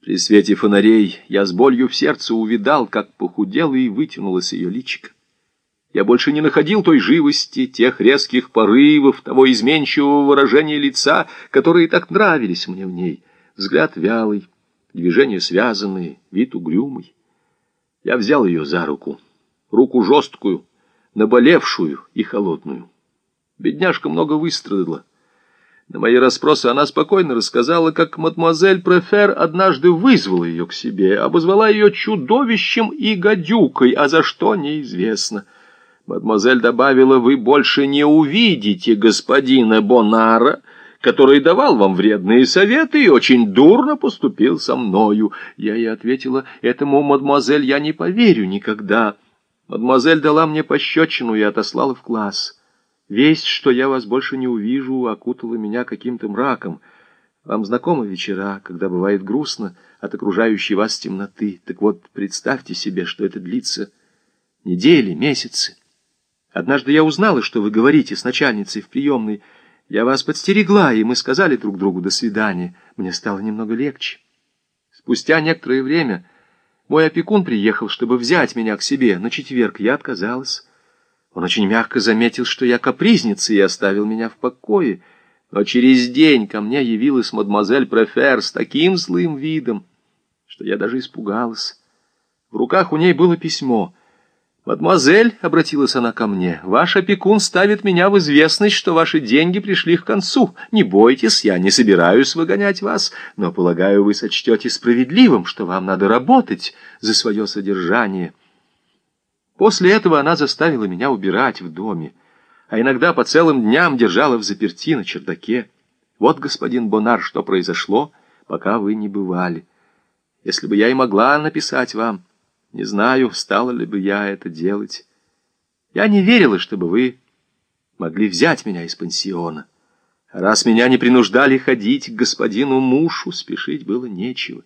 При свете фонарей я с болью в сердце увидал, как похудела и вытянулось ее личико. Я больше не находил той живости, тех резких порывов, того изменчивого выражения лица, которые так нравились мне в ней. Взгляд вялый, движения связанные, вид угрюмый. Я взял ее за руку, руку жесткую, наболевшую и холодную. Бедняжка много выстрадала. На мои расспросы она спокойно рассказала, как мадемуазель Префер однажды вызвала ее к себе, обозвала ее чудовищем и гадюкой, а за что неизвестно. Мадемуазель добавила, вы больше не увидите господина Бонара, который давал вам вредные советы и очень дурно поступил со мною. Я ей ответила, этому, мадемуазель, я не поверю никогда. Мадемуазель дала мне пощечину и отослала в класс. Весть, что я вас больше не увижу, окутала меня каким-то мраком. Вам знакомы вечера, когда бывает грустно от окружающей вас темноты? Так вот, представьте себе, что это длится недели, месяцы. Однажды я узнала, что вы говорите с начальницей в приемной. Я вас подстерегла, и мы сказали друг другу «до свидания». Мне стало немного легче. Спустя некоторое время мой опекун приехал, чтобы взять меня к себе. На четверг я отказалась. Он очень мягко заметил, что я капризница, и оставил меня в покое. Но через день ко мне явилась мадемуазель Префер с таким злым видом, что я даже испугалась. В руках у ней было письмо. «Мадемуазель», — обратилась она ко мне, — «ваш опекун ставит меня в известность, что ваши деньги пришли к концу. Не бойтесь, я не собираюсь выгонять вас, но, полагаю, вы сочтете справедливым, что вам надо работать за свое содержание». После этого она заставила меня убирать в доме, а иногда по целым дням держала в заперти на чердаке. Вот, господин Бонар, что произошло, пока вы не бывали. Если бы я и могла написать вам, не знаю, стала ли бы я это делать. Я не верила, чтобы вы могли взять меня из пансиона. раз меня не принуждали ходить к господину Мушу, спешить было нечего.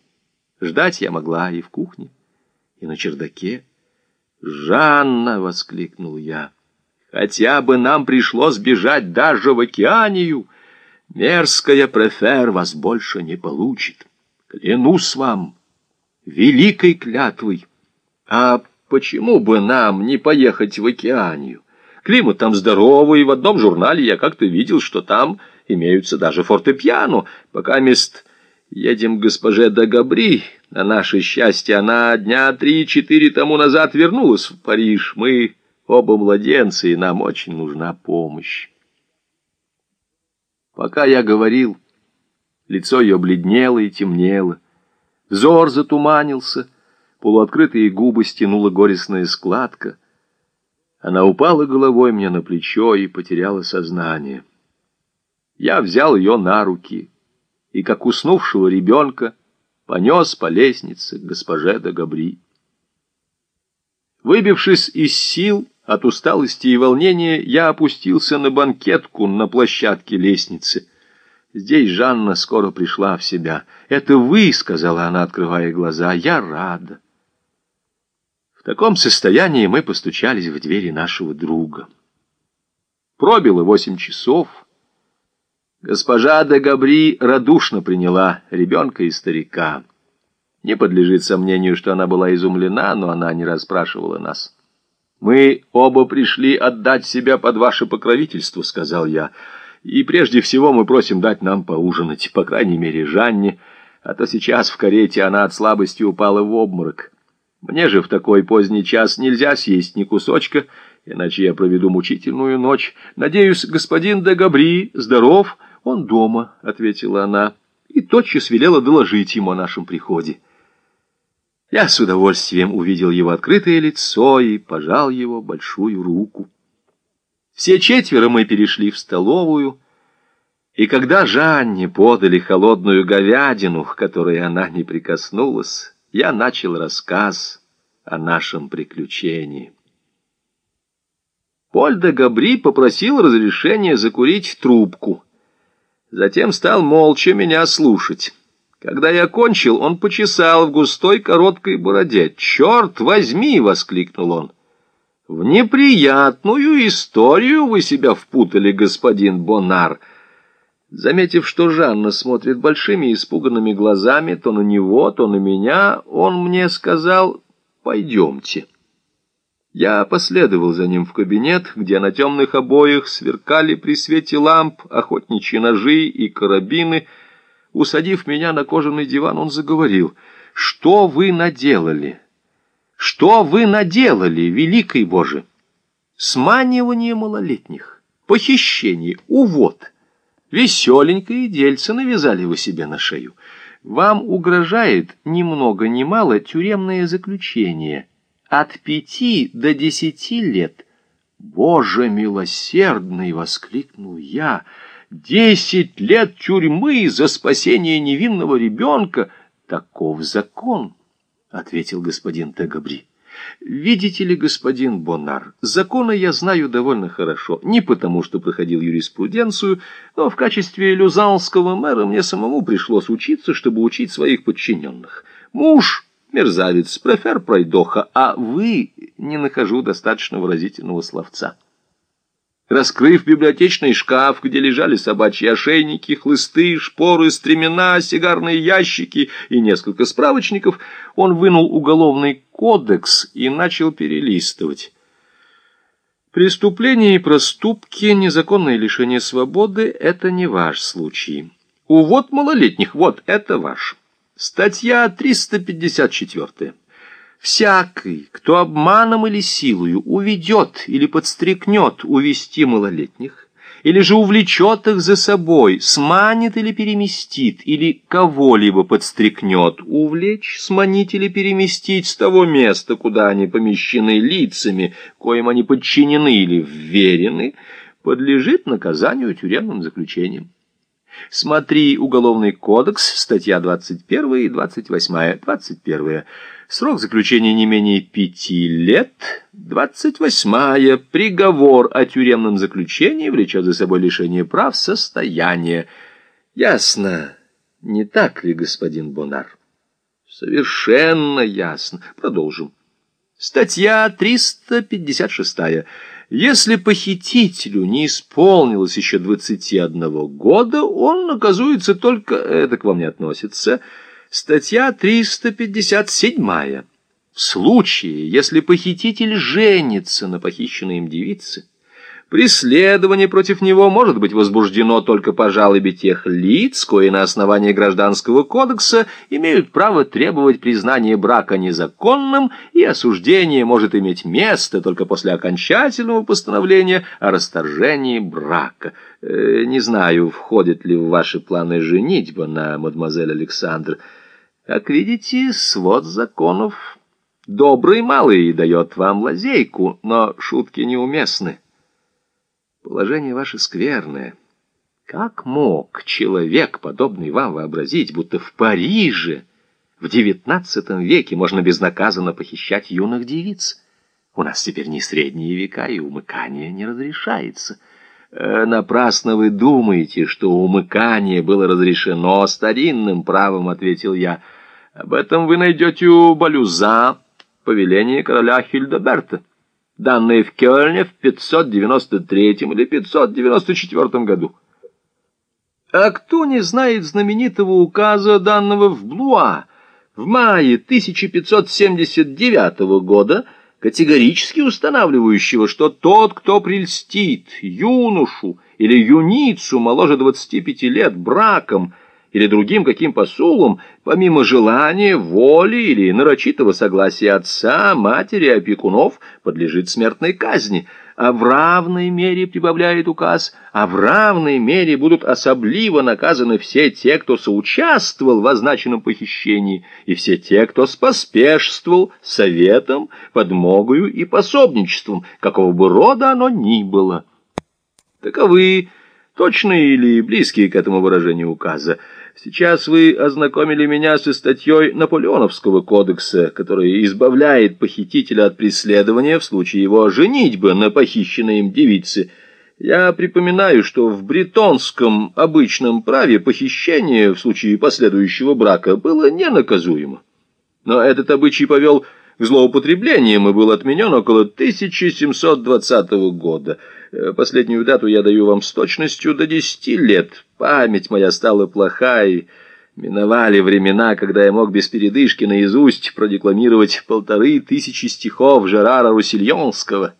Ждать я могла и в кухне, и на чердаке. «Жанна!» — воскликнул я. «Хотя бы нам пришлось бежать даже в океанию. Мерзкая префер вас больше не получит. Клянусь вам, великой клятвой. А почему бы нам не поехать в океанию? Климат там здоровый, в одном журнале я как-то видел, что там имеются даже фортепиано, пока мест едем к госпоже Дагабри, на наше счастье, она дня три-четыре тому назад вернулась в Париж. Мы оба младенцы, и нам очень нужна помощь. Пока я говорил, лицо ее бледнело и темнело. Взор затуманился, полуоткрытые губы стянула горестная складка. Она упала головой мне на плечо и потеряла сознание. Я взял ее на руки и, как уснувшего ребенка, понес по лестнице к госпоже де Габри. Выбившись из сил от усталости и волнения, я опустился на банкетку на площадке лестницы. Здесь Жанна скоро пришла в себя. «Это вы», — сказала она, открывая глаза, — «я рада». В таком состоянии мы постучались в двери нашего друга. Пробило восемь часов — Госпожа де Габри радушно приняла ребенка и старика. Не подлежит сомнению, что она была изумлена, но она не расспрашивала нас. «Мы оба пришли отдать себя под ваше покровительство», — сказал я. «И прежде всего мы просим дать нам поужинать, по крайней мере, Жанне, а то сейчас в карете она от слабости упала в обморок. Мне же в такой поздний час нельзя съесть ни кусочка, иначе я проведу мучительную ночь. Надеюсь, господин де Габри здоров?» «Он дома», — ответила она, и тотчас велела доложить ему о нашем приходе. Я с удовольствием увидел его открытое лицо и пожал его большую руку. Все четверо мы перешли в столовую, и когда Жанне подали холодную говядину, к которой она не прикоснулась, я начал рассказ о нашем приключении. Поль де Габри попросил разрешения закурить трубку — Затем стал молча меня слушать. Когда я кончил, он почесал в густой короткой бороде. «Черт возьми!» — воскликнул он. «В неприятную историю вы себя впутали, господин Бонар. Заметив, что Жанна смотрит большими испуганными глазами то на него, то на меня, он мне сказал «пойдемте». Я последовал за ним в кабинет, где на темных обоях сверкали при свете ламп охотничьи ножи и карабины. Усадив меня на кожаный диван, он заговорил. «Что вы наделали? Что вы наделали, великий Боже? Сманивание малолетних, похищение, увод. Веселенькое дельце навязали вы себе на шею. Вам угрожает ни много ни мало тюремное заключение» от пяти до десяти лет. «Боже милосердный!» — воскликнул я. «Десять лет тюрьмы за спасение невинного ребенка! Таков закон!» — ответил господин Тегабри. «Видите ли, господин Бонар, законы я знаю довольно хорошо, не потому что проходил юриспруденцию, но в качестве люзанского мэра мне самому пришлось учиться, чтобы учить своих подчиненных. Муж мерзавец, профер пройдоха, а вы не нахожу достаточно выразительного словца. Раскрыв библиотечный шкаф, где лежали собачьи ошейники, хлысты, шпоры, стремена, сигарные ящики и несколько справочников, он вынул уголовный кодекс и начал перелистывать. Преступления и проступки, незаконное лишение свободы — это не ваш случай. Увод малолетних — вот это ваш. Статья 354. Всякий, кто обманом или силою уведет или подстрекнет увести малолетних, или же увлечет их за собой, сманит или переместит, или кого-либо подстрекнет увлечь, сманить или переместить с того места, куда они помещены лицами, коим они подчинены или вверены, подлежит наказанию тюремным заключением. Смотри Уголовный кодекс, статья 21 и 28. 21. Срок заключения не менее пяти лет. 28. Приговор о тюремном заключении влечет за собой лишение прав состояния. Ясно, не так ли, господин Бонар? Совершенно ясно. Продолжим. Статья 356. Если похитителю не исполнилось еще 21 года, он наказуется только, это к вам не относится, статья 357. В случае, если похититель женится на похищенной им девице, Преследование против него может быть возбуждено только по жалобе тех лиц, кои на основании Гражданского кодекса имеют право требовать признания брака незаконным, и осуждение может иметь место только после окончательного постановления о расторжении брака. Э, не знаю, входит ли в ваши планы женитьба на мадемуазель Александр. Как видите, свод законов добрый малый дает вам лазейку, но шутки неуместны. Положение ваше скверное. Как мог человек, подобный вам, вообразить, будто в Париже в девятнадцатом веке можно безнаказанно похищать юных девиц? У нас теперь не средние века, и умыкание не разрешается. Э, напрасно вы думаете, что умыкание было разрешено старинным правом, ответил я. Об этом вы найдете у Балюза повеление короля Хильдеберта данные в Кёльне в 593 или 594 году. А кто не знает знаменитого указа, данного в Блуа в мае 1579 года, категорически устанавливающего, что тот, кто прельстит юношу или юницу моложе 25 лет браком, или другим каким посулом, помимо желания, воли или нарочитого согласия отца, матери, опекунов, подлежит смертной казни, а в равной мере, прибавляет указ, а в равной мере будут особливо наказаны все те, кто соучаствовал в означенном похищении, и все те, кто споспешствовал советом, подмогою и пособничеством, какого бы рода оно ни было. Таковы точные или близкие к этому выражению указа. Сейчас вы ознакомили меня со статьей Наполеоновского кодекса, которая избавляет похитителя от преследования в случае его женитьбы на похищенной им девице. Я припоминаю, что в бретонском обычном праве похищение в случае последующего брака было ненаказуемо. Но этот обычай повел к злоупотреблениям и был отменен около 1720 года. Э, последнюю дату я даю вам с точностью до десяти лет. Память моя стала плоха, и миновали времена, когда я мог без передышки наизусть продекламировать полторы тысячи стихов Жерара Руссильонского.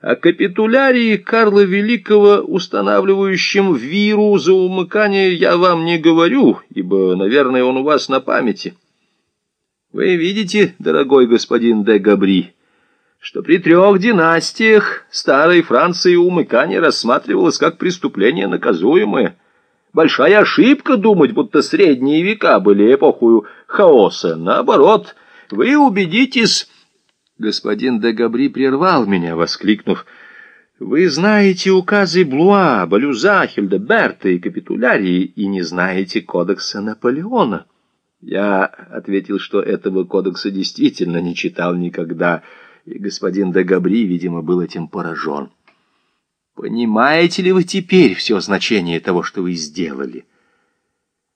О капитулярии Карла Великого, устанавливающем виру за умыкание, я вам не говорю, ибо, наверное, он у вас на памяти. Вы видите, дорогой господин де Габри, что при трех династиях старой Франции умыкание рассматривалось как преступление наказуемое. Большая ошибка думать, будто средние века были эпохою хаоса. Наоборот, вы убедитесь... Господин де Габри прервал меня, воскликнув, «Вы знаете указы Блуа, Балюза, Хильдеберта и Капитулярии и не знаете кодекса Наполеона». Я ответил, что этого кодекса действительно не читал никогда, и господин де Габри, видимо, был этим поражен. «Понимаете ли вы теперь все значение того, что вы сделали?»